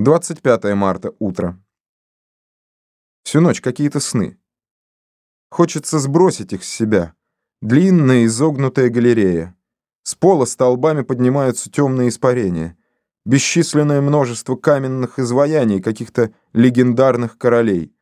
25 марта, утро. Всю ночь какие-то сны. Хочется сбросить их с себя. Длинная изогнутая галерея. С пола столбами поднимаются темные испарения. Бесчисленное множество каменных изваяний каких-то легендарных королей.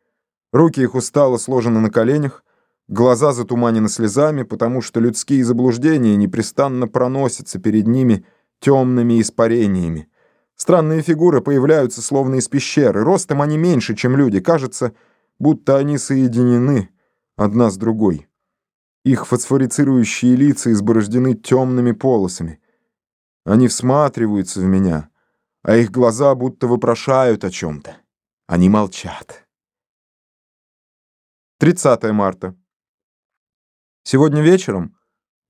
Руки их устало сложены на коленях, глаза затуманены слезами, потому что людские заблуждения непрестанно проносятся перед ними темными испарениями. Странные фигуры появляются словно из пещеры. Ростом они меньше, чем люди. Кажется, будто они соединены одна с другой. Их фосфорицирующие лица изборождены темными полосами. Они всматриваются в меня, а их глаза будто вопрошают о чем-то. Они молчат. 30 марта. Сегодня вечером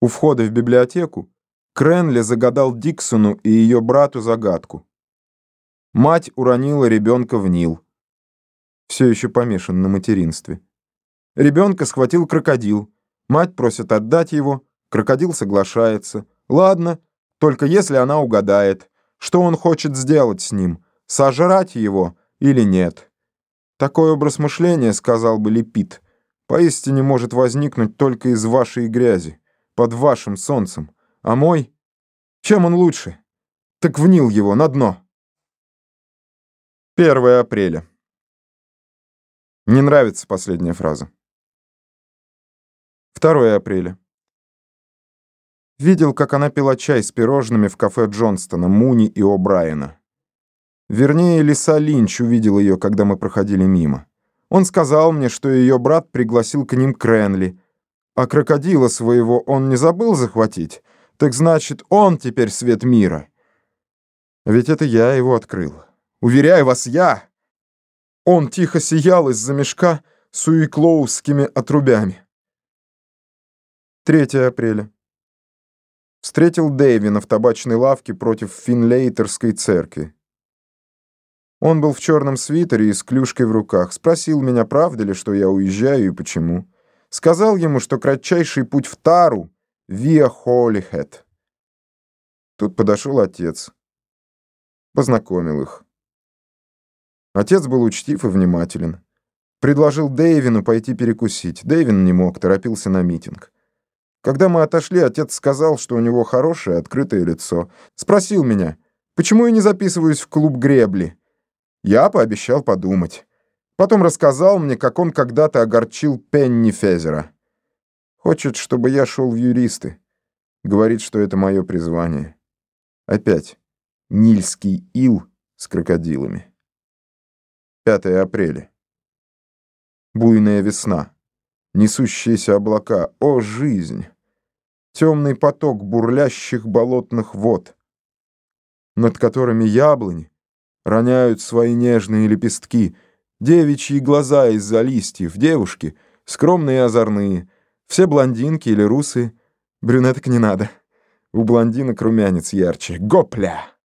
у входа в библиотеку Кренли загадал Диксону и ее брату загадку. Мать уронила ребенка в Нил. Все еще помешан на материнстве. Ребенка схватил крокодил. Мать просит отдать его. Крокодил соглашается. Ладно, только если она угадает, что он хочет сделать с ним, сожрать его или нет. Такой образ мышления, сказал бы Лепит, поистине может возникнуть только из вашей грязи, под вашим солнцем. А мой? Чем он лучше? Так в Нил его, на дно. 1 апреля. Не нравится последняя фраза. 2 апреля. Видел, как она пила чай с пирожными в кафе Джонстона, Муни и О'Брайена. Вернее, Лиса Линч увидел ее, когда мы проходили мимо. Он сказал мне, что ее брат пригласил к ним Кренли, а крокодила своего он не забыл захватить. Так значит, он теперь свет мира. Ведь это я его открыл. Уверяю вас, я!» Он тихо сиял из-за мешка с уиклоускими отрубями. 3 апреля. Встретил Дэвина в табачной лавке против Финлейтерской церкви. Он был в черном свитере и с клюшкой в руках. Спросил меня, правда ли, что я уезжаю и почему. Сказал ему, что кратчайший путь в Тару — Виа Холлихэт. Тут подошел отец. Познакомил их. Отец был учтив и внимателен. Предложил Дэйвину пойти перекусить. Дэйвин не мог, торопился на митинг. Когда мы отошли, отец сказал, что у него хорошее, открытое лицо. Спросил меня, почему я не записываюсь в клуб гребли. Я пообещал подумать. Потом рассказал мне, как он когда-то огорчил Пенни Фезера. Хочет, чтобы я шел в юристы. Говорит, что это мое призвание. Опять. Нильский ил с крокодилами. 5 апреля. Буйная весна. Несущиеся облака. О, жизнь! Темный поток бурлящих болотных вод, над которыми яблони роняют свои нежные лепестки, девичьи глаза из-за листьев, девушки, скромные и озорные, все блондинки или русые, брюнеток не надо. У блондинок румянец ярче. Гопля!